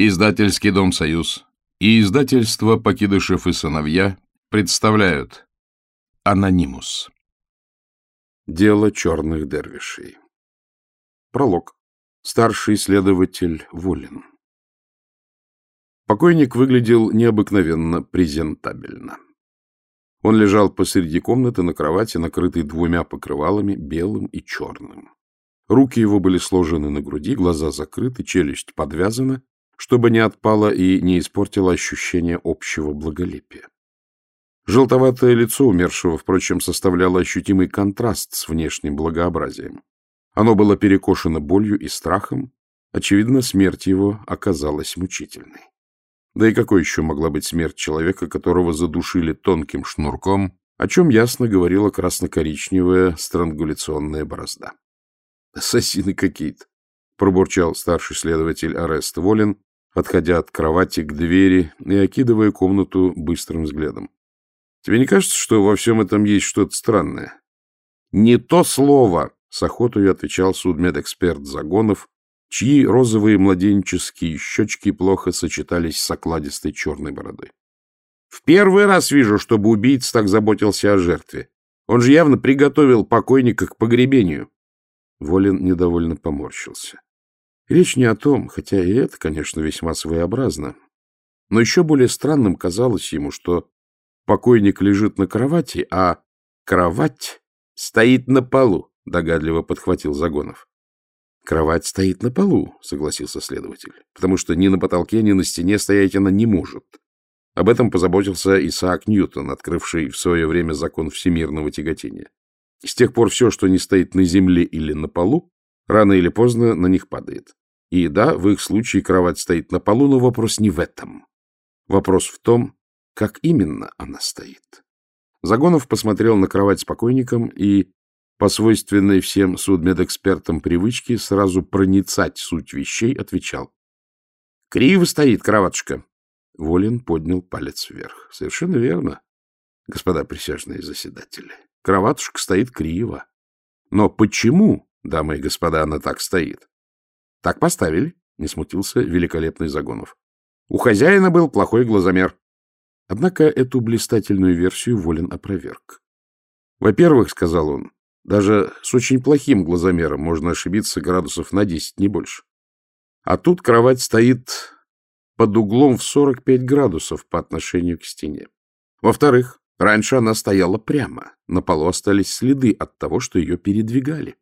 Издательский дом «Союз» и издательство «Покидышев и сыновья» представляют Анонимус. Дело черных дервишей. Пролог. Старший следователь Волин. Покойник выглядел необыкновенно презентабельно. Он лежал посреди комнаты на кровати, накрытой двумя покрывалами, белым и черным. Руки его были сложены на груди, глаза закрыты, челюсть подвязана, чтобы не отпало и не испортило ощущение общего благолепия. Желтоватое лицо умершего, впрочем, составляло ощутимый контраст с внешним благообразием. Оно было перекошено болью и страхом, очевидно, смерть его оказалась мучительной. Да и какой еще могла быть смерть человека, которого задушили тонким шнурком, о чем ясно говорила красно-коричневая странгуляционная борозда. «Ассасины какие-то!» — пробурчал старший следователь Арест Волин, подходя от кровати к двери и окидывая комнату быстрым взглядом. Тебе не кажется, что во всем этом есть что-то странное? — Не то слово! — с охотой отвечал судмедэксперт Загонов, чьи розовые младенческие щечки плохо сочетались с окладистой черной бородой. — В первый раз вижу, чтобы убийца так заботился о жертве. Он же явно приготовил покойника к погребению. Волин недовольно поморщился. Речь не о том, хотя и это, конечно, весьма своеобразно. Но еще более странным казалось ему, что покойник лежит на кровати, а кровать стоит на полу, — догадливо подхватил Загонов. — Кровать стоит на полу, — согласился следователь, — потому что ни на потолке, ни на стене стоять она не может. Об этом позаботился Исаак Ньютон, открывший в свое время закон всемирного тяготения. С тех пор все, что не стоит на земле или на полу, рано или поздно на них падает. И да, в их случае кровать стоит на полу, но вопрос не в этом. Вопрос в том, как именно она стоит. Загонов посмотрел на кровать с покойником и, по свойственной всем судмедэкспертам привычке, сразу проницать суть вещей, отвечал. — Криво стоит кроватушка. Волин поднял палец вверх. — Совершенно верно, господа присяжные заседатели. Кроватушка стоит криво. Но почему, дамы и господа, она так стоит? — Так поставили, — не смутился великолепный Загонов. У хозяина был плохой глазомер. Однако эту блистательную версию Волин опроверг. Во-первых, — сказал он, — даже с очень плохим глазомером можно ошибиться градусов на 10, не больше. А тут кровать стоит под углом в 45 градусов по отношению к стене. Во-вторых, раньше она стояла прямо, на полу остались следы от того, что ее передвигали.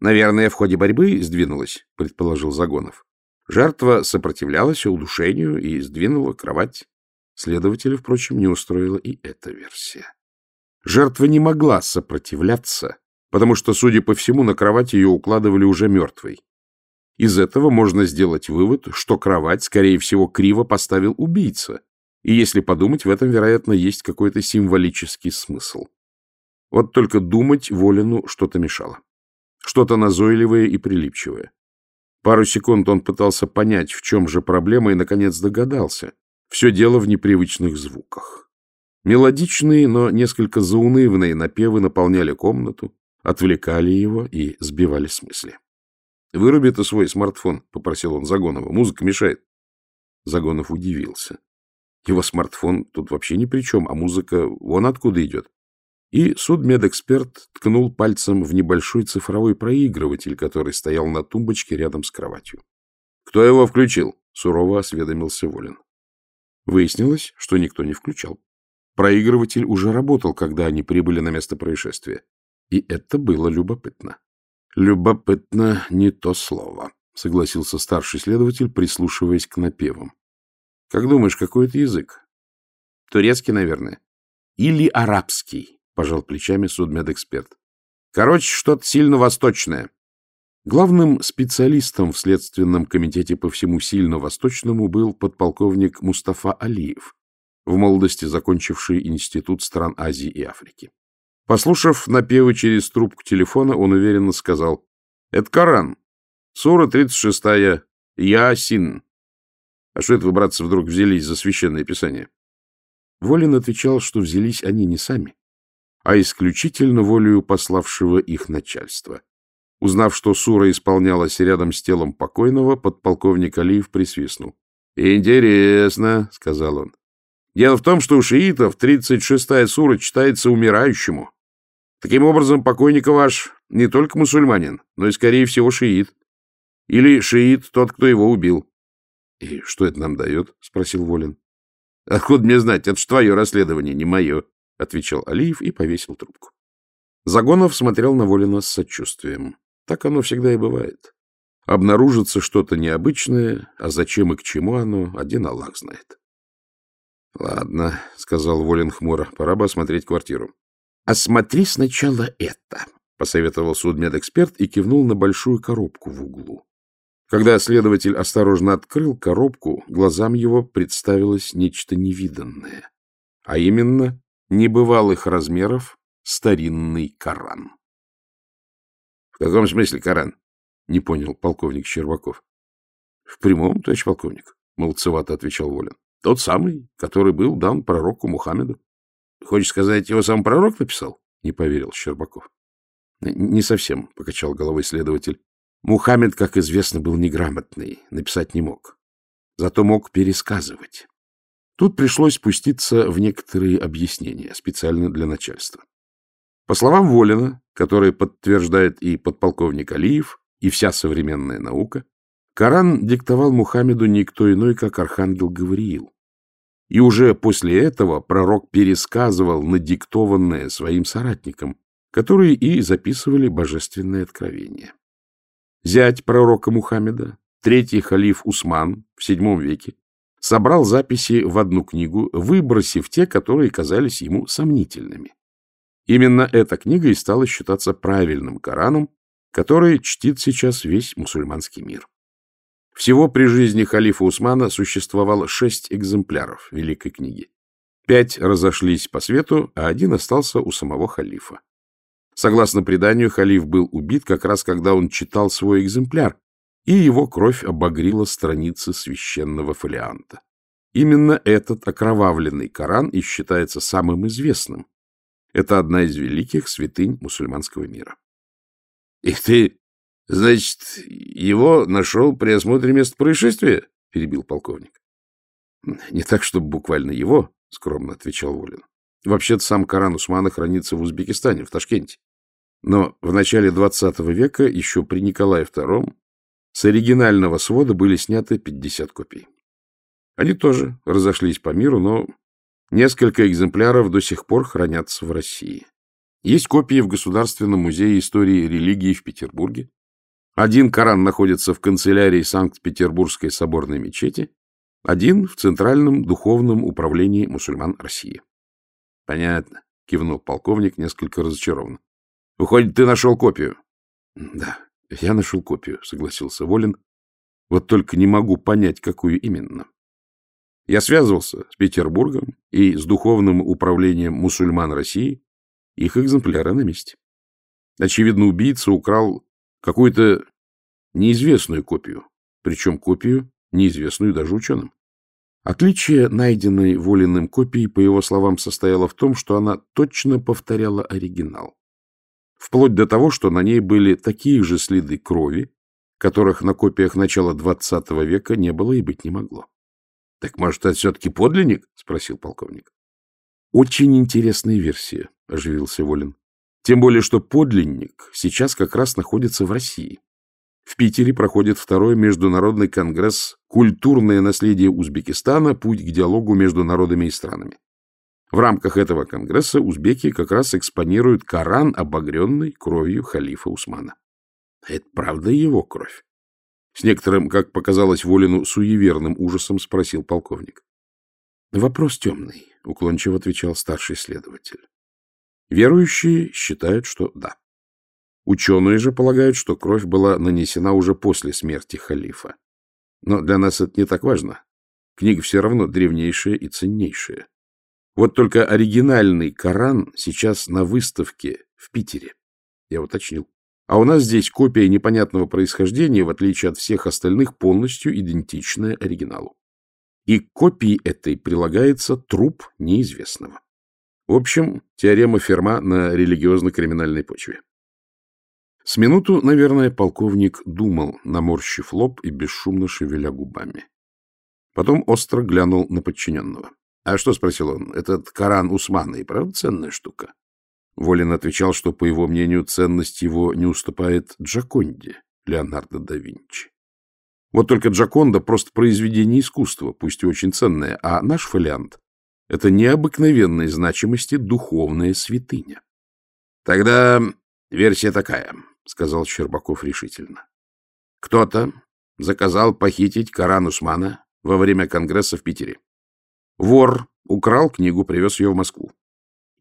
Наверное, в ходе борьбы сдвинулась, предположил Загонов. Жертва сопротивлялась удушению и сдвинула кровать. Следователя, впрочем, не устроила и эта версия. Жертва не могла сопротивляться, потому что, судя по всему, на кровать ее укладывали уже мертвой. Из этого можно сделать вывод, что кровать, скорее всего, криво поставил убийца, и, если подумать, в этом, вероятно, есть какой-то символический смысл. Вот только думать Волину что-то мешало что-то назойливое и прилипчивое. Пару секунд он пытался понять, в чем же проблема, и, наконец, догадался. Все дело в непривычных звуках. Мелодичные, но несколько заунывные напевы наполняли комнату, отвлекали его и сбивали с мысли. — Выруби ты свой смартфон, — попросил он Загонова. — Музыка мешает. Загонов удивился. Его смартфон тут вообще ни при чем, а музыка вон откуда идет. И судмедэксперт ткнул пальцем в небольшой цифровой проигрыватель, который стоял на тумбочке рядом с кроватью. — Кто его включил? — сурово осведомился Волин. Выяснилось, что никто не включал. Проигрыватель уже работал, когда они прибыли на место происшествия. И это было любопытно. — Любопытно не то слово, — согласился старший следователь, прислушиваясь к напевам. — Как думаешь, какой это язык? — Турецкий, наверное. — Или арабский, пожал плечами судмедэксперт. Короче, что-то сильно восточное. Главным специалистом в Следственном комитете по всему сильно восточному был подполковник Мустафа Алиев, в молодости закончивший Институт стран Азии и Африки. Послушав напевы через трубку телефона, он уверенно сказал, «Это Коран, сура 36-я, Ясин». А что это вы, братцы, вдруг взялись за священное писание? Волин отвечал, что взялись они не сами, а исключительно волею пославшего их начальства. Узнав, что Сура исполнялась рядом с телом покойного, подполковник Алиев присвистнул. — Интересно, — сказал он. Дело в том, что у шиитов 36-я сура читается умирающему. Таким образом, покойника ваш не только мусульманин, но и, скорее всего, шиит. Или шиит тот, кто его убил. — И что это нам дает? — спросил Волин. — Откуда мне знать? Это ж твое расследование, не мое, — отвечал Алиев и повесил трубку. Загонов смотрел на Волина с сочувствием. Так оно всегда и бывает. Обнаружится что-то необычное, а зачем и к чему оно, один Аллах знает. — Ладно, — сказал Волин хмуро, — пора бы осмотреть квартиру. — Осмотри сначала это, — посоветовал судмедэксперт и кивнул на большую коробку в углу. Когда следователь осторожно открыл коробку, глазам его представилось нечто невиданное, а именно небывалых размеров старинный Коран. — В каком смысле Коран? — не понял полковник Щербаков. — В прямом, товарищ полковник, — молодцевато отвечал Волин. — Тот самый, который был дан пророку Мухаммеду. — Хочешь сказать, его сам пророк написал? — не поверил Щербаков. — Не совсем, — покачал головой следователь. Мухаммед, как известно, был неграмотный, написать не мог. Зато мог пересказывать. Тут пришлось спуститься в некоторые объяснения, специально для начальства. По словам Волина, которые подтверждает и подполковник Алиев, и вся современная наука, Коран диктовал Мухаммеду никто иной, как архангел Гавриил. И уже после этого пророк пересказывал надиктованное своим соратникам, которые и записывали божественное откровение. Зять пророка Мухаммеда, третий халиф Усман в VII веке, собрал записи в одну книгу, выбросив те, которые казались ему сомнительными. Именно эта книга и стала считаться правильным Кораном, который чтит сейчас весь мусульманский мир. Всего при жизни халифа Усмана существовало шесть экземпляров Великой книги. Пять разошлись по свету, а один остался у самого халифа. Согласно преданию, халиф был убит как раз когда он читал свой экземпляр, и его кровь обогрила страницы священного фолианта. Именно этот окровавленный Коран и считается самым известным. Это одна из великих святынь мусульманского мира. — И ты, значит, его нашел при осмотре места происшествия? — перебил полковник. — Не так, чтобы буквально его, — скромно отвечал Волин. — Вообще-то сам Коран Усмана хранится в Узбекистане, в Ташкенте. Но в начале XX века, еще при Николае II, с оригинального свода были сняты 50 копий. Они тоже разошлись по миру, но несколько экземпляров до сих пор хранятся в России. Есть копии в Государственном музее истории религии в Петербурге. Один Коран находится в канцелярии Санкт-Петербургской соборной мечети, один в Центральном духовном управлении мусульман России. — Понятно, — кивнул полковник несколько разочарованно. — Выходит, ты нашел копию? — Да, я нашел копию, — согласился Волин. — Вот только не могу понять, какую именно. Я связывался с Петербургом и с Духовным управлением мусульман России. Их экземпляры на месте. Очевидно, убийца украл какую-то неизвестную копию, причем копию, неизвестную даже ученым. Отличие найденной Волиным копии, по его словам, состояло в том, что она точно повторяла оригинал вплоть до того, что на ней были такие же следы крови, которых на копиях начала XX века не было и быть не могло. — Так, может, это все-таки подлинник? — спросил полковник. — Очень интересная версия, — оживился Волин. Тем более, что подлинник сейчас как раз находится в России. В Питере проходит второй международный конгресс «Культурное наследие Узбекистана. Путь к диалогу между народами и странами». В рамках этого конгресса узбеки как раз экспонируют Коран, обогренный кровью халифа Усмана. Это правда его кровь? С некоторым, как показалось Волину, суеверным ужасом спросил полковник. Вопрос темный, уклончиво отвечал старший следователь. Верующие считают, что да. Ученые же полагают, что кровь была нанесена уже после смерти халифа. Но для нас это не так важно. Книга все равно древнейшая и ценнейшая. Вот только оригинальный Коран сейчас на выставке в Питере. Я уточнил. А у нас здесь копия непонятного происхождения, в отличие от всех остальных, полностью идентичная оригиналу. И к копии этой прилагается труп неизвестного. В общем, теорема Ферма на религиозно-криминальной почве. С минуту, наверное, полковник думал, наморщив лоб и бесшумно шевеля губами. Потом остро глянул на подчиненного. — А что, — спросил он, — этот Коран Усмана и правда ценная штука? Волин отвечал, что, по его мнению, ценность его не уступает Джаконде Леонардо да Винчи. Вот только Джаконда — просто произведение искусства, пусть и очень ценное, а наш фолиант — это необыкновенной значимости духовная святыня. — Тогда версия такая, — сказал Щербаков решительно. — Кто-то заказал похитить Коран Усмана во время Конгресса в Питере. Вор украл книгу, привез ее в Москву.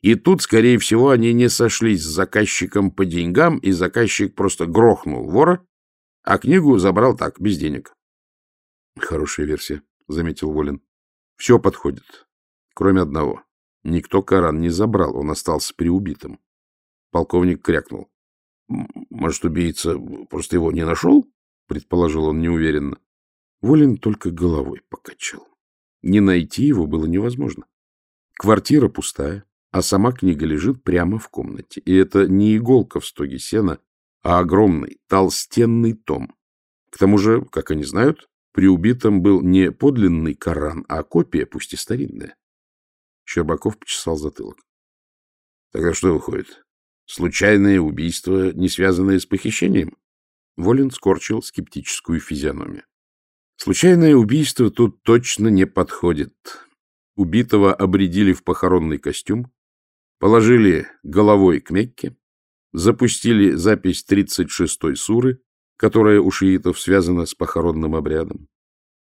И тут, скорее всего, они не сошлись с заказчиком по деньгам, и заказчик просто грохнул вора, а книгу забрал так, без денег. — Хорошая версия, — заметил Волин. — Все подходит, кроме одного. Никто Коран не забрал, он остался при убитом. Полковник крякнул. — Может, убийца просто его не нашел? — предположил он неуверенно. Волин только головой покачал. Не найти его было невозможно. Квартира пустая, а сама книга лежит прямо в комнате. И это не иголка в стоге сена, а огромный, толстенный том. К тому же, как они знают, при убитом был не подлинный Коран, а копия, пусть и старинная. Щербаков почесал затылок. — Тогда что выходит? Случайное убийство, не связанное с похищением? Волин скорчил скептическую физиономию. Случайное убийство тут точно не подходит. Убитого обредили в похоронный костюм, положили головой к Мекке, запустили запись 36-й суры, которая у шиитов связана с похоронным обрядом.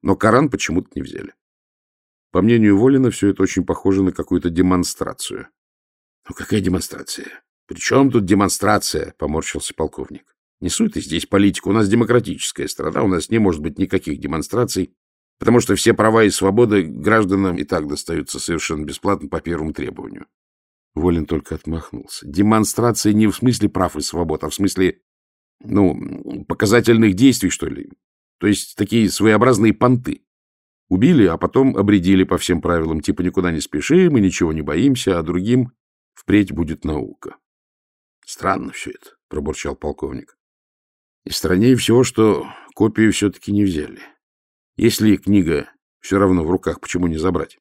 Но Коран почему-то не взяли. По мнению Волина, все это очень похоже на какую-то демонстрацию. — Ну, какая демонстрация? — При чем тут демонстрация? — поморщился полковник. — Не суй здесь политику. У нас демократическая страна, у нас не может быть никаких демонстраций, потому что все права и свободы гражданам и так достаются совершенно бесплатно по первому требованию. Волин только отмахнулся. Демонстрация не в смысле прав и свобод, а в смысле, ну, показательных действий, что ли. То есть такие своеобразные понты. Убили, а потом обредили по всем правилам, типа никуда не спешим мы ничего не боимся, а другим впредь будет наука. Странно все это, пробурчал полковник. И страннее всего, что копию все-таки не взяли. Если книга все равно в руках, почему не забрать?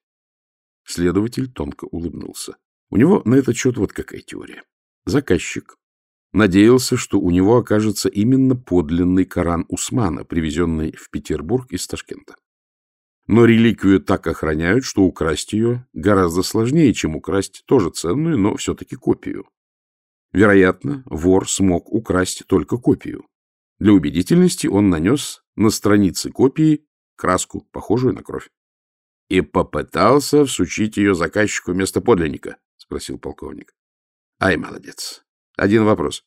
Следователь тонко улыбнулся. У него на этот счет вот какая теория. Заказчик надеялся, что у него окажется именно подлинный Коран Усмана, привезенный в Петербург из Ташкента. Но реликвию так охраняют, что украсть ее гораздо сложнее, чем украсть тоже ценную, но все-таки копию. Вероятно, вор смог украсть только копию. Для убедительности он нанес на странице копии краску, похожую на кровь. И попытался всучить ее заказчику вместо подлинника. — спросил полковник. — Ай, молодец. Один вопрос.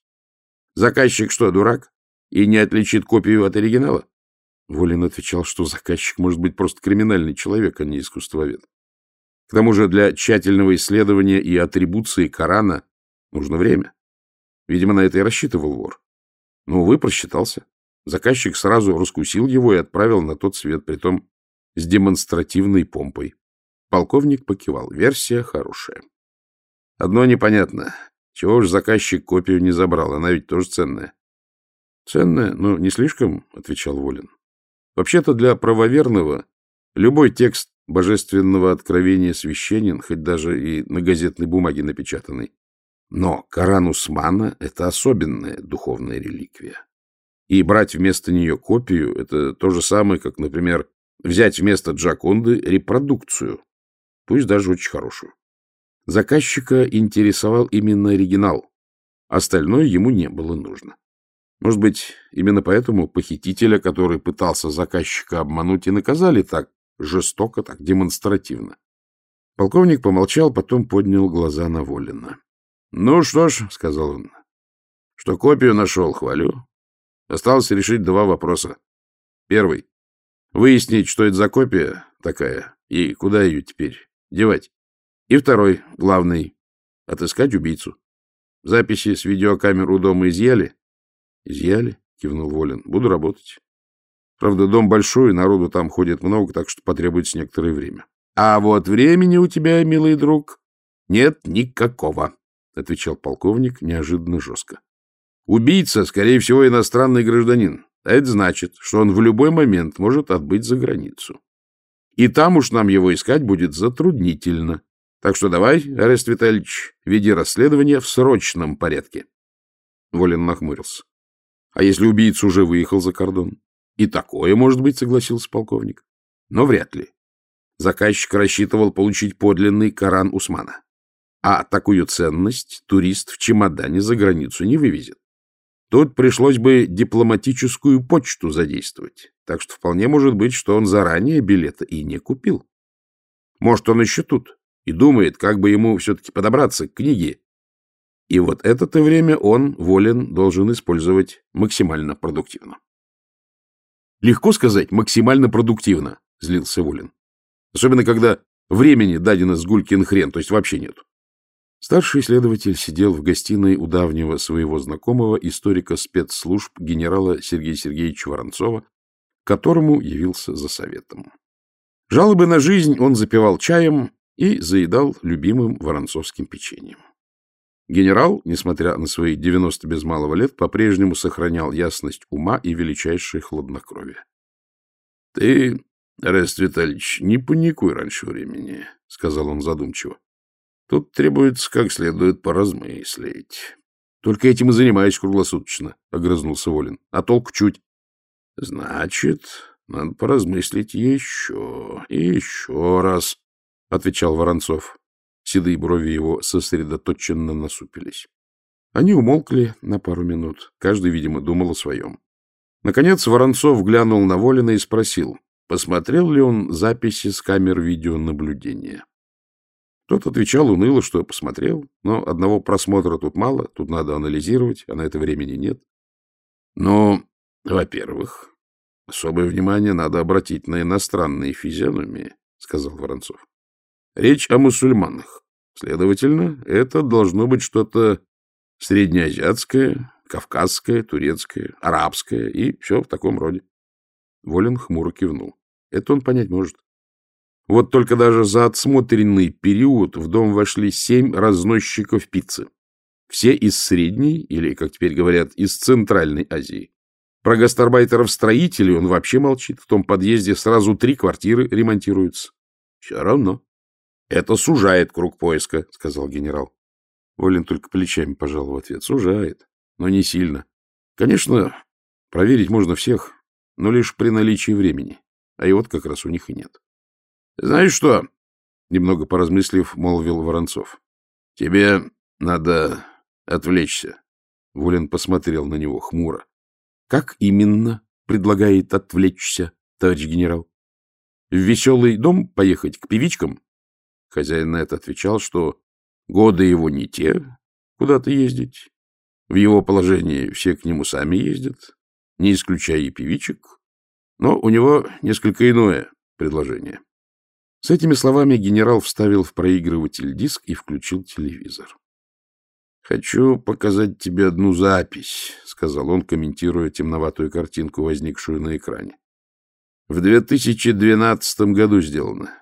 Заказчик что, дурак? И не отличит копию от оригинала? Волин отвечал, что заказчик может быть просто криминальный человек, а не искусствовед. К тому же для тщательного исследования и атрибуции Корана нужно время. Видимо, на это и рассчитывал вор. Но, увы, просчитался. Заказчик сразу раскусил его и отправил на тот свет, притом с демонстративной помпой. Полковник покивал. Версия хорошая. Одно непонятно. Чего уж заказчик копию не забрал? Она ведь тоже ценная. Ценная, но не слишком, — отвечал Волин. Вообще-то для правоверного любой текст божественного откровения священен, хоть даже и на газетной бумаге напечатанный. Но Коран Усмана — это особенная духовная реликвия. И брать вместо нее копию — это то же самое, как, например, взять вместо Джаконды репродукцию, пусть даже очень хорошую. Заказчика интересовал именно оригинал. Остальное ему не было нужно. Может быть, именно поэтому похитителя, который пытался заказчика обмануть, и наказали так жестоко, так демонстративно. Полковник помолчал, потом поднял глаза на Волина. — Ну что ж, — сказал он, — что копию нашел, хвалю. Осталось решить два вопроса. Первый — выяснить, что это за копия такая, и куда ее теперь девать. И второй, главный, — отыскать убийцу. Записи с видеокамер у дома изъяли? — Изъяли, — кивнул Волин. — Буду работать. Правда, дом большой, народу там ходит много, так что потребуется некоторое время. — А вот времени у тебя, милый друг, нет никакого, — отвечал полковник неожиданно жестко. Убийца, скорее всего, иностранный гражданин. А это значит, что он в любой момент может отбыть за границу. И там уж нам его искать будет затруднительно. Так что давай, Арест Витальевич, веди расследование в срочном порядке. Волин нахмурился. А если убийца уже выехал за кордон? И такое, может быть, согласился полковник. Но вряд ли. Заказчик рассчитывал получить подлинный Коран Усмана. А такую ценность турист в чемодане за границу не вывезет. Тут пришлось бы дипломатическую почту задействовать. Так что вполне может быть, что он заранее билета и не купил. Может, он еще тут и думает, как бы ему все-таки подобраться к книге. И вот это-то время он, волен, должен использовать максимально продуктивно. Легко сказать «максимально продуктивно», — злился Волин. Особенно, когда времени дадено с гулькин хрен, то есть вообще нет. Старший следователь сидел в гостиной у давнего своего знакомого, историка спецслужб генерала Сергея Сергеевича Воронцова, которому явился за советом. Жалобы на жизнь он запивал чаем и заедал любимым воронцовским печеньем. Генерал, несмотря на свои 90 без малого лет, по-прежнему сохранял ясность ума и величайшее хладнокровие. — Ты, Арест Витальевич, не паникуй раньше времени, — сказал он задумчиво. — Тут требуется как следует поразмыслить. — Только этим и занимаюсь круглосуточно, — огрызнулся Волин. — А толк чуть. — Значит, надо поразмыслить еще и еще раз, — отвечал Воронцов. Седые брови его сосредоточенно насупились. Они умолкли на пару минут. Каждый, видимо, думал о своем. Наконец Воронцов глянул на Волина и спросил, посмотрел ли он записи с камер видеонаблюдения. Тот отвечал уныло, что посмотрел, но одного просмотра тут мало, тут надо анализировать, а на это времени нет. Но, во-первых, особое внимание надо обратить на иностранные физиономии, — сказал Воронцов. Речь о мусульманах. Следовательно, это должно быть что-то среднеазиатское, кавказское, турецкое, арабское и все в таком роде. Волин хмуро кивнул. Это он понять может. Вот только даже за отсмотренный период в дом вошли семь разносчиков пиццы. Все из Средней, или, как теперь говорят, из Центральной Азии. Про гастарбайтеров-строителей он вообще молчит. В том подъезде сразу три квартиры ремонтируются. Все равно. — Это сужает круг поиска, — сказал генерал. Волин только плечами пожал в ответ. — Сужает, но не сильно. Конечно, проверить можно всех, но лишь при наличии времени. А и вот как раз у них и нет. — Знаешь что? — немного поразмыслив, молвил Воронцов. — Тебе надо отвлечься. Волин посмотрел на него хмуро. — Как именно предлагает отвлечься, товарищ генерал? В веселый дом поехать к певичкам? Хозяин на это отвечал, что годы его не те, куда-то ездить. В его положении все к нему сами ездят, не исключая и певичек. Но у него несколько иное предложение. С этими словами генерал вставил в проигрыватель диск и включил телевизор. «Хочу показать тебе одну запись», — сказал он, комментируя темноватую картинку, возникшую на экране. «В 2012 году сделано».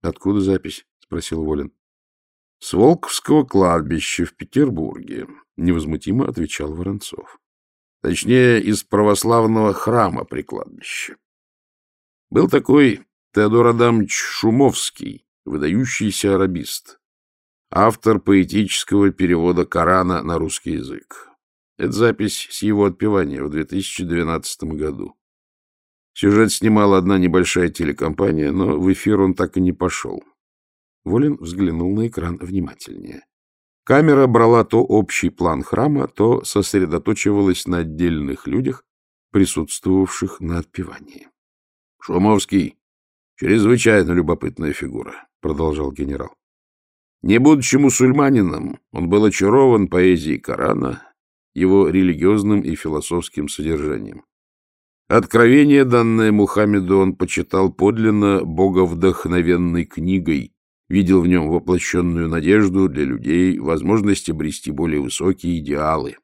«Откуда запись?» спросил Волин. — С Волковского кладбища в Петербурге, — невозмутимо отвечал Воронцов. — Точнее, из православного храма при кладбище. Был такой Теодор Адамович Шумовский, выдающийся арабист, автор поэтического перевода Корана на русский язык. Это запись с его отпевания в 2012 году. Сюжет снимала одна небольшая телекомпания, но в эфир он так и не пошел. Волин взглянул на экран внимательнее. Камера брала то общий план храма, то сосредоточивалась на отдельных людях, присутствовавших на отпевании. — Шумовский — чрезвычайно любопытная фигура, — продолжал генерал. Не будучи мусульманином, он был очарован поэзией Корана, его религиозным и философским содержанием. Откровение, данное Мухаммеду, он почитал подлинно боговдохновенной книгой, видел в нем воплощенную надежду для людей, возможность обрести более высокие идеалы.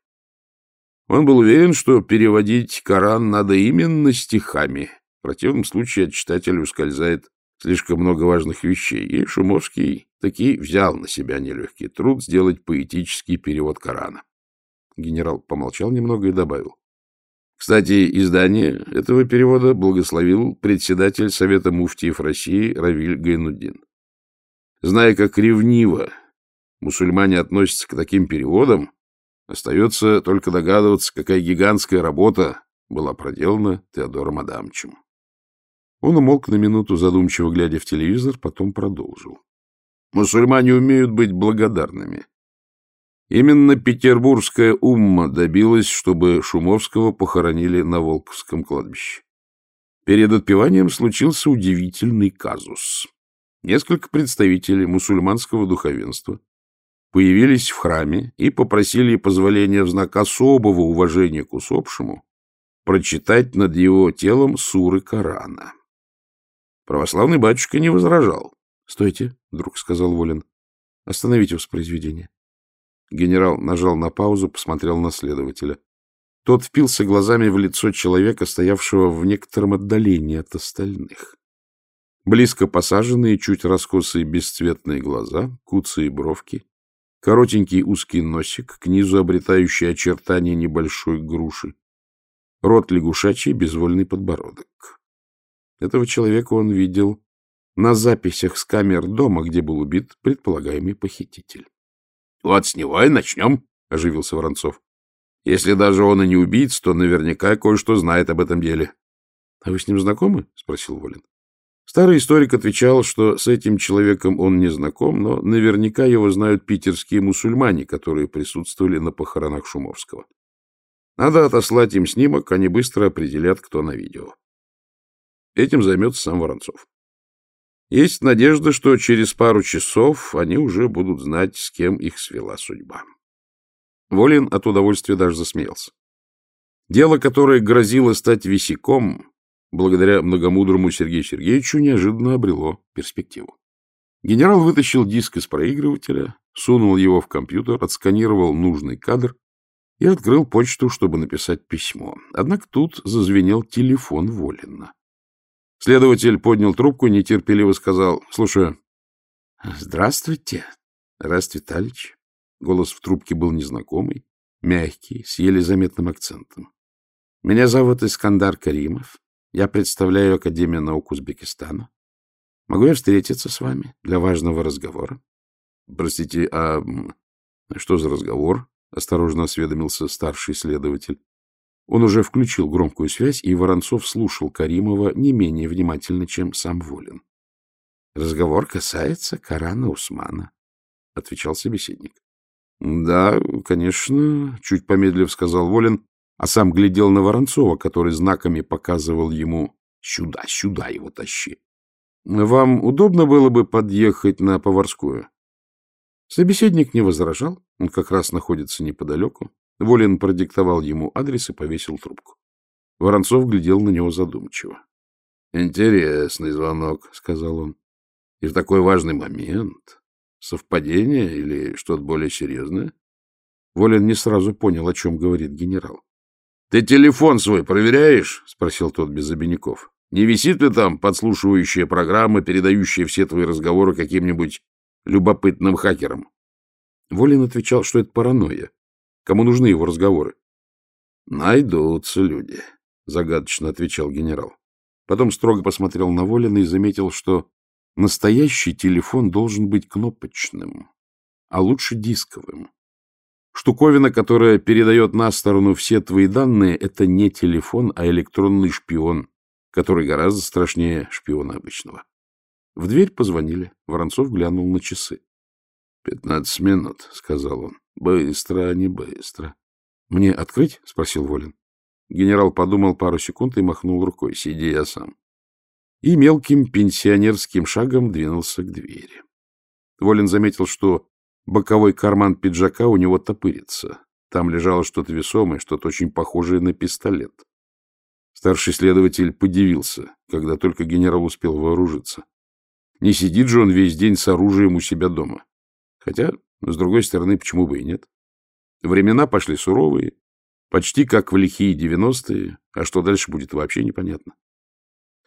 Он был уверен, что переводить Коран надо именно стихами. В противном случае от читателя ускользает слишком много важных вещей, и Шумовский таки взял на себя нелегкий труд сделать поэтический перевод Корана. Генерал помолчал немного и добавил. Кстати, издание этого перевода благословил председатель Совета муфтиев России Равиль Гайнуддин. Зная, как ревниво мусульмане относятся к таким переводам, остается только догадываться, какая гигантская работа была проделана Теодором Адамовичем. Он умолк на минуту, задумчиво глядя в телевизор, потом продолжил. Мусульмане умеют быть благодарными. Именно петербургская умма добилась, чтобы Шумовского похоронили на Волковском кладбище. Перед отпеванием случился удивительный казус. Несколько представителей мусульманского духовенства появились в храме и попросили позволения в знак особого уважения к усопшему прочитать над его телом суры Корана. Православный батюшка не возражал. — Стойте, — вдруг сказал Волин. — Остановите воспроизведение. Генерал нажал на паузу, посмотрел на следователя. Тот впился глазами в лицо человека, стоявшего в некотором отдалении от остальных. Близко посаженные, чуть раскосые бесцветные глаза, куцые бровки, коротенький узкий носик, к низу обретающий очертания небольшой груши, рот лягушачий, безвольный подбородок. Этого человека он видел на записях с камер дома, где был убит предполагаемый похититель. — Вот с него и начнем, — оживился Воронцов. — Если даже он и не убийц, то наверняка кое-что знает об этом деле. — А вы с ним знакомы? — спросил Волин. Старый историк отвечал, что с этим человеком он не знаком, но наверняка его знают питерские мусульмане, которые присутствовали на похоронах Шумовского. Надо отослать им снимок, они быстро определят, кто на видео. Этим займется сам Воронцов. Есть надежда, что через пару часов они уже будут знать, с кем их свела судьба. Волин от удовольствия даже засмеялся. Дело, которое грозило стать висяком, благодаря многомудрому Сергею Сергеевичу, неожиданно обрело перспективу. Генерал вытащил диск из проигрывателя, сунул его в компьютер, отсканировал нужный кадр и открыл почту, чтобы написать письмо. Однако тут зазвенел телефон Волина. Следователь поднял трубку и нетерпеливо сказал. — Слушаю. — Здравствуйте, Раст Витальевич. Голос в трубке был незнакомый, мягкий, с еле заметным акцентом. — Меня зовут Искандар Каримов. Я представляю Академию наук Узбекистана. Могу я встретиться с вами для важного разговора? — Простите, а что за разговор? — осторожно осведомился старший следователь. Он уже включил громкую связь, и Воронцов слушал Каримова не менее внимательно, чем сам Волин. — Разговор касается Корана Усмана, — отвечал собеседник. — Да, конечно, — чуть помедлив сказал Волин, а сам глядел на Воронцова, который знаками показывал ему «сюда, сюда его тащи». — Вам удобно было бы подъехать на Поварскую? Собеседник не возражал, он как раз находится неподалеку. Волин продиктовал ему адрес и повесил трубку. Воронцов глядел на него задумчиво. — Интересный звонок, — сказал он. — И в такой важный момент. Совпадение или что-то более серьезное? Волин не сразу понял, о чем говорит генерал. — Ты телефон свой проверяешь? — спросил тот без обиняков. — Не висит ли там подслушивающая программа, передающая все твои разговоры каким-нибудь любопытным хакерам? Волин отвечал, что это паранойя. Кому нужны его разговоры? — Найдутся люди, — загадочно отвечал генерал. Потом строго посмотрел на Волина и заметил, что настоящий телефон должен быть кнопочным, а лучше дисковым. Штуковина, которая передает на сторону все твои данные, это не телефон, а электронный шпион, который гораздо страшнее шпиона обычного. В дверь позвонили. Воронцов глянул на часы. — Пятнадцать минут, — сказал он. Быстро, а не быстро. — Мне открыть? — спросил Волин. Генерал подумал пару секунд и махнул рукой. — Сиди я сам. И мелким пенсионерским шагом двинулся к двери. Волин заметил, что боковой карман пиджака у него топырится. Там лежало что-то весомое, что-то очень похожее на пистолет. Старший следователь подивился, когда только генерал успел вооружиться. Не сидит же он весь день с оружием у себя дома. Хотя с другой стороны, почему бы и нет? Времена пошли суровые, почти как в лихие девяностые, а что дальше будет, вообще непонятно.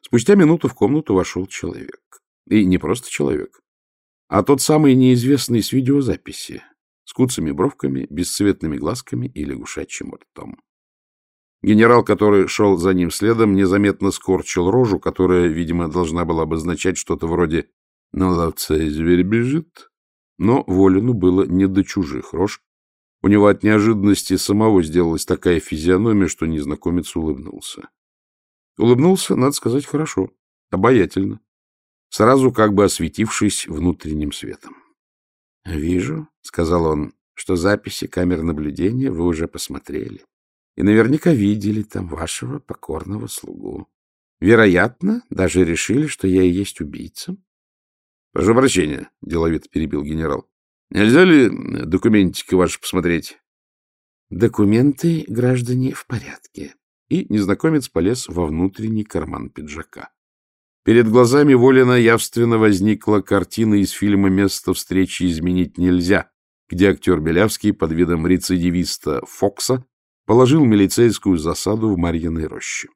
Спустя минуту в комнату вошел человек. И не просто человек, а тот самый неизвестный с видеозаписи, с куцами бровками, бесцветными глазками и лягушачьим ртом. Генерал, который шел за ним следом, незаметно скорчил рожу, которая, видимо, должна была обозначать что-то вроде «на ловца и зверь бежит». Но Волину было не до чужих рож. У него от неожиданности самого сделалась такая физиономия, что незнакомец улыбнулся. Улыбнулся, надо сказать, хорошо, обаятельно, сразу как бы осветившись внутренним светом. — Вижу, — сказал он, — что записи камер наблюдения вы уже посмотрели и наверняка видели там вашего покорного слугу. Вероятно, даже решили, что я и есть убийца. — Прошу прощения, — деловито перебил генерал. — Нельзя ли документики ваши посмотреть? — Документы, граждане, в порядке. И незнакомец полез во внутренний карман пиджака. Перед глазами Волина явственно возникла картина из фильма «Место встречи изменить нельзя», где актер Белявский под видом рецидивиста Фокса положил милицейскую засаду в Марьиной роще.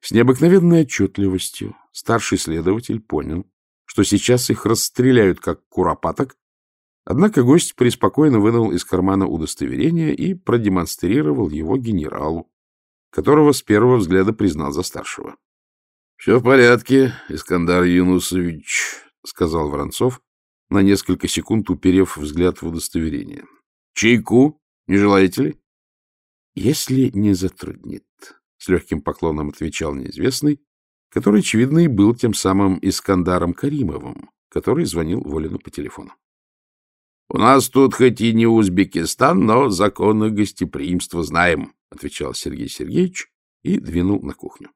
С необыкновенной отчетливостью старший следователь понял, что сейчас их расстреляют как куропаток, однако гость преспокойно вынул из кармана удостоверение и продемонстрировал его генералу, которого с первого взгляда признал за старшего. — Все в порядке, Искандар Юнусович, — сказал Воронцов, на несколько секунд уперев взгляд в удостоверение. — Чайку не желаете ли? — Если не затруднит, — с легким поклоном отвечал неизвестный, который, очевидно, и был тем самым Искандаром Каримовым, который звонил Волину по телефону. — У нас тут хоть и не Узбекистан, но законы гостеприимства знаем, — отвечал Сергей Сергеевич и двинул на кухню.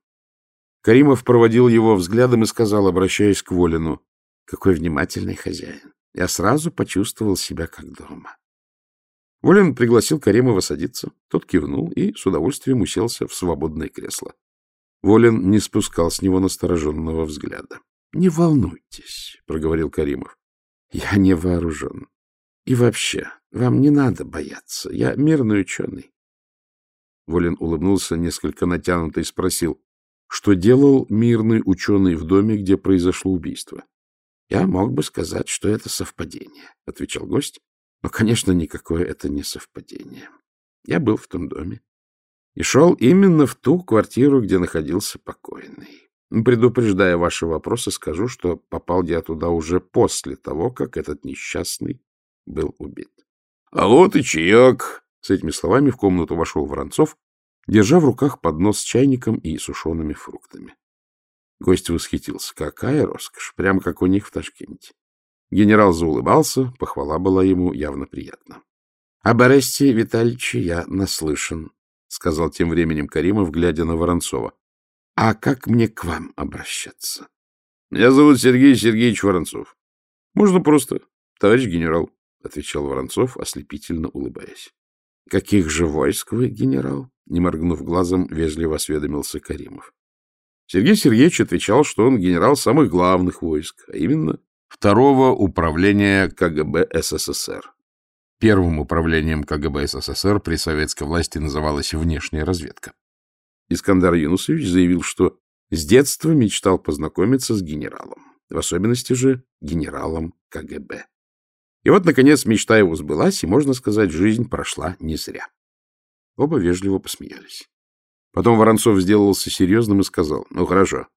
Каримов проводил его взглядом и сказал, обращаясь к Волину, «Какой внимательный хозяин! Я сразу почувствовал себя как дома». Волин пригласил Каримова садиться. Тот кивнул и с удовольствием уселся в свободное кресло. Волин не спускал с него настороженного взгляда. — Не волнуйтесь, — проговорил Каримов. — Я не вооружен. И вообще, вам не надо бояться. Я мирный ученый. Волин улыбнулся несколько натянуто и спросил, что делал мирный ученый в доме, где произошло убийство. — Я мог бы сказать, что это совпадение, — отвечал гость. Но, конечно, никакое это не совпадение. Я был в том доме и шел именно в ту квартиру, где находился покойный. Предупреждая ваши вопросы, скажу, что попал я туда уже после того, как этот несчастный был убит. — А вот и чаек! С этими словами в комнату вошел Воронцов держа в руках поднос с чайником и сушеными фруктами. Гость восхитился. Какая роскошь! Прямо как у них в Ташкенте. Генерал заулыбался, похвала была ему явно приятна. — Об аресте Витальевича я наслышан, — сказал тем временем Каримов, глядя на Воронцова. — А как мне к вам обращаться? — Меня зовут Сергей Сергеевич Воронцов. — Можно просто, товарищ генерал, — отвечал Воронцов, ослепительно улыбаясь. — Каких же войск вы, генерал? Не моргнув глазом, вежливо осведомился Каримов. Сергей Сергеевич отвечал, что он генерал самых главных войск, а именно второго управления КГБ СССР. Первым управлением КГБ СССР при советской власти называлась внешняя разведка. Искандар Юнусович заявил, что с детства мечтал познакомиться с генералом, в особенности же генералом КГБ. И вот, наконец, мечта его сбылась, и, можно сказать, жизнь прошла не зря. Оба вежливо посмеялись. Потом Воронцов сделался серьезным и сказал, ну, хорошо,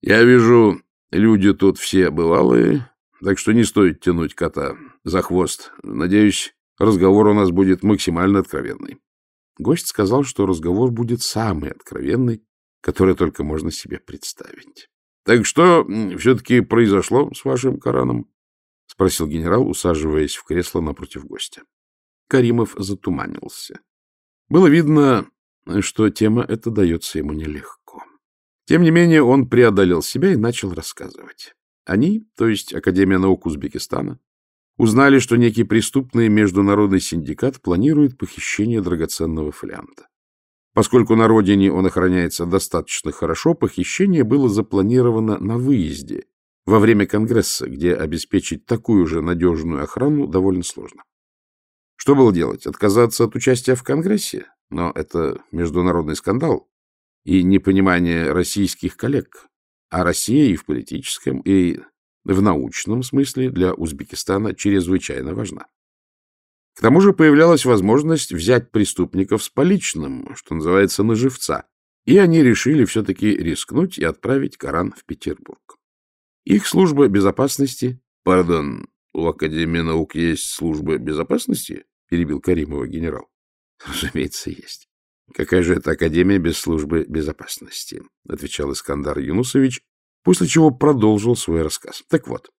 я вижу, люди тут все бывалые, так что не стоит тянуть кота за хвост. Надеюсь, разговор у нас будет максимально откровенный. Гость сказал, что разговор будет самый откровенный, который только можно себе представить. — Так что все-таки произошло с вашим Кораном? — спросил генерал, усаживаясь в кресло напротив гостя. Каримов затуманился. Было видно, что тема эта дается ему нелегко. Тем не менее, он преодолел себя и начал рассказывать. Они, то есть Академия наук Узбекистана, узнали, что некий преступный международный синдикат планирует похищение драгоценного фолианта. Поскольку на родине он охраняется достаточно хорошо, похищение было запланировано на выезде, во время Конгресса, где обеспечить такую же надежную охрану довольно сложно. Что было делать? Отказаться от участия в Конгрессе? Но это международный скандал и непонимание российских коллег. А Россия и в политическом, и в научном смысле для Узбекистана чрезвычайно важна. К тому же появлялась возможность взять преступников с поличным, что называется, на живца, и они решили все-таки рискнуть и отправить Коран в Петербург. Их служба безопасности... — Пардон, у Академии наук есть служба безопасности? — перебил Каримова генерал. — Разумеется, есть. — Какая же это Академия без службы безопасности? — отвечал Искандар Юнусович, после чего продолжил свой рассказ. Так вот,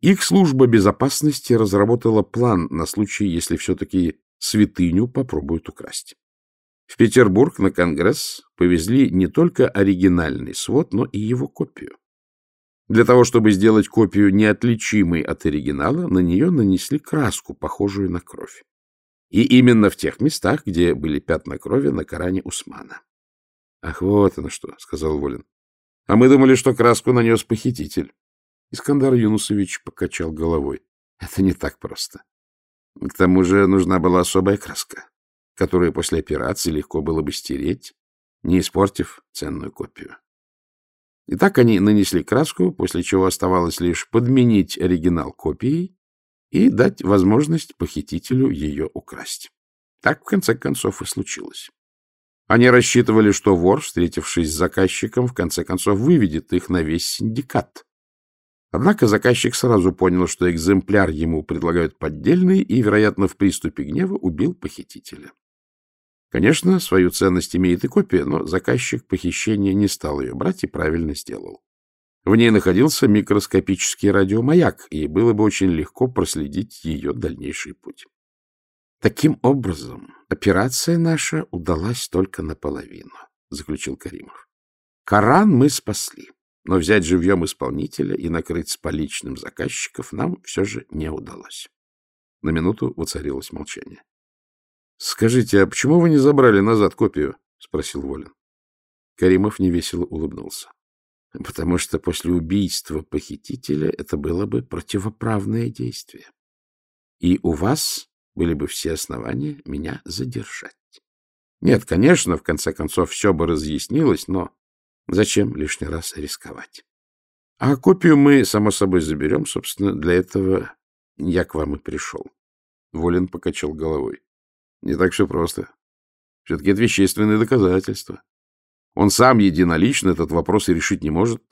их служба безопасности разработала план на случай, если все-таки святыню попробуют украсть. В Петербург на Конгресс повезли не только оригинальный свод, но и его копию. Для того, чтобы сделать копию неотличимой от оригинала, на нее нанесли краску, похожую на кровь. И именно в тех местах, где были пятна крови на Коране Усмана. — Ах, вот оно что, — сказал Волин. — А мы думали, что краску нанес похититель. Искандар Юнусович покачал головой. — Это не так просто. К тому же нужна была особая краска, которую после операции легко было бы стереть, не испортив ценную копию. И так они нанесли краску, после чего оставалось лишь подменить оригинал копией и дать возможность похитителю ее украсть. Так, в конце концов, и случилось. Они рассчитывали, что вор, встретившись с заказчиком, в конце концов выведет их на весь синдикат. Однако заказчик сразу понял, что экземпляр ему предлагают поддельный и, вероятно, в приступе гнева убил похитителя. Конечно, свою ценность имеет и копия, но заказчик похищения не стал ее брать и правильно сделал. В ней находился микроскопический радиомаяк, и было бы очень легко проследить ее дальнейший путь. Таким образом, операция наша удалась только наполовину, — заключил Каримов. Коран мы спасли, но взять живьем исполнителя и накрыть с поличным заказчиков нам все же не удалось. На минуту воцарилось молчание. — Скажите, а почему вы не забрали назад копию? — спросил Волин. Каримов невесело улыбнулся. — Потому что после убийства похитителя это было бы противоправное действие. И у вас были бы все основания меня задержать. Нет, конечно, в конце концов, все бы разъяснилось, но зачем лишний раз рисковать? А копию мы, само собой, заберем. Собственно, для этого я к вам и пришел. Волин покачал головой. Не так все просто. Все-таки это вещественные доказательства. Он сам единолично этот вопрос и решить не может.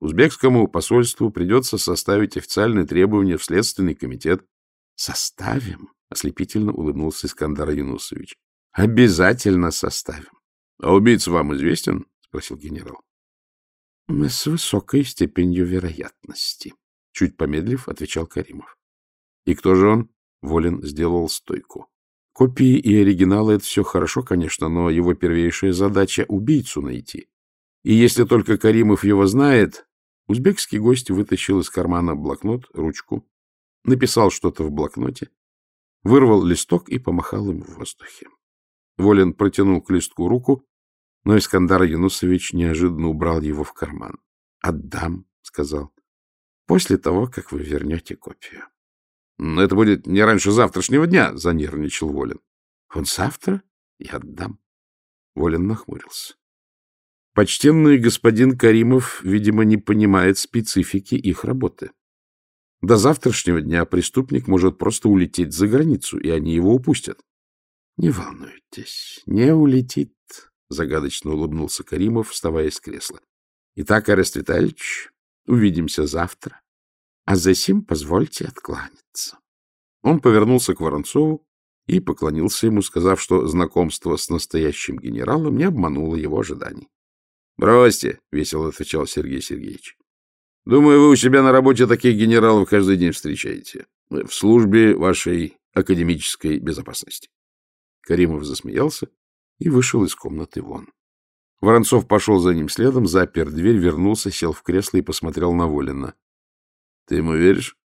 Узбекскому посольству придется составить официальные требования в Следственный комитет. — Составим? — ослепительно улыбнулся Искандар Юнусович. — Обязательно составим. — А убийца вам известен? — спросил генерал. — С высокой степенью вероятности. Чуть помедлив, отвечал Каримов. — И кто же он? Волин сделал стойку. Копии и оригиналы — это все хорошо, конечно, но его первейшая задача — убийцу найти. И если только Каримов его знает... Узбекский гость вытащил из кармана блокнот, ручку, написал что-то в блокноте, вырвал листок и помахал им в воздухе. Волин протянул к листку руку, но Искандар Юнусович неожиданно убрал его в карман. — Отдам, — сказал, — после того, как вы вернете копию. Но это будет не раньше завтрашнего дня, — занервничал Волин. — Вот завтра я отдам. Волин нахмурился. Почтенный господин Каримов, видимо, не понимает специфики их работы. До завтрашнего дня преступник может просто улететь за границу, и они его упустят. — Не волнуйтесь, не улетит, — загадочно улыбнулся Каримов, вставая из кресла. — Итак, Арест Витальевич, увидимся завтра. А за сим позвольте откланяться. Он повернулся к Воронцову и поклонился ему, сказав, что знакомство с настоящим генералом не обмануло его ожиданий. — Бросьте, — весело отвечал Сергей Сергеевич. — Думаю, вы у себя на работе таких генералов каждый день встречаете. В службе вашей академической безопасности. Каримов засмеялся и вышел из комнаты вон. Воронцов пошел за ним следом, запер дверь, вернулся, сел в кресло и посмотрел на Волина. Ты ему веришь?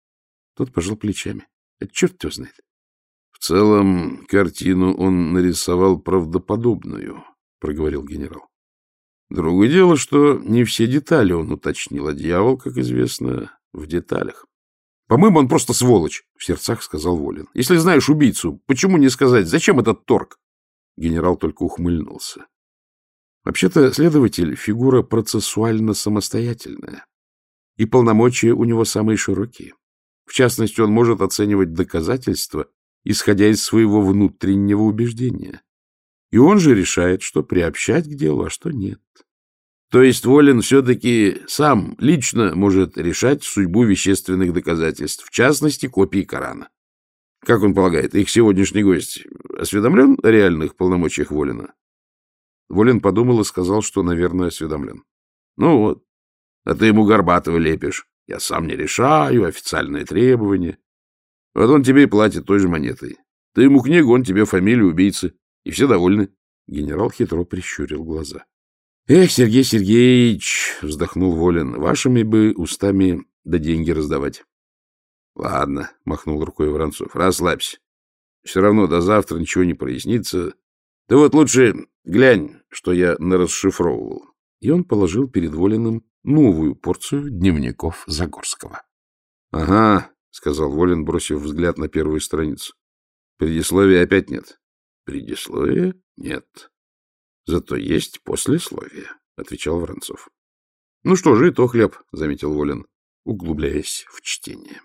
Тот пожал плечами. Это черт его знает. В целом, картину он нарисовал правдоподобную, проговорил генерал. Другое дело, что не все детали он уточнил, а дьявол, как известно, в деталях. По-моему, он просто сволочь, в сердцах сказал Волин. Если знаешь убийцу, почему не сказать, зачем этот торг? Генерал только ухмыльнулся. Вообще-то, следователь — фигура процессуально самостоятельная и полномочия у него самые широкие. В частности, он может оценивать доказательства исходя из своего внутреннего убеждения. И он же решает, что приобщать к делу, а что нет. То есть Волин все-таки сам лично может решать судьбу вещественных доказательств, в частности, копии Корана. Как он полагает, их сегодняшний гость осведомлен о реальных полномочиях Волина? Волин подумал и сказал, что, наверное, осведомлен. Ну вот, а ты ему Горбатова лепишь. Я сам не решаю, официальные требования. Вот он тебе и платит той же монетой. Ты ему книгу, он тебе фамилию убийцы. И все довольны. Генерал хитро прищурил глаза. — Эх, Сергей Сергеевич, — вздохнул Волин, — вашими бы устами да деньги раздавать. — Ладно, — махнул рукой Воронцов, — расслабься. Все равно до завтра ничего не прояснится. Ты вот лучше глянь, что я нарасшифровывал. И он положил перед Волиным новую порцию дневников Загорского. — Ага, — сказал Волин, бросив взгляд на первую страницу. — Предисловия опять нет. — Предисловия нет. Зато есть послесловие, — отвечал Воронцов. — Ну что же, и то хлеб, — заметил Волин, углубляясь в чтение.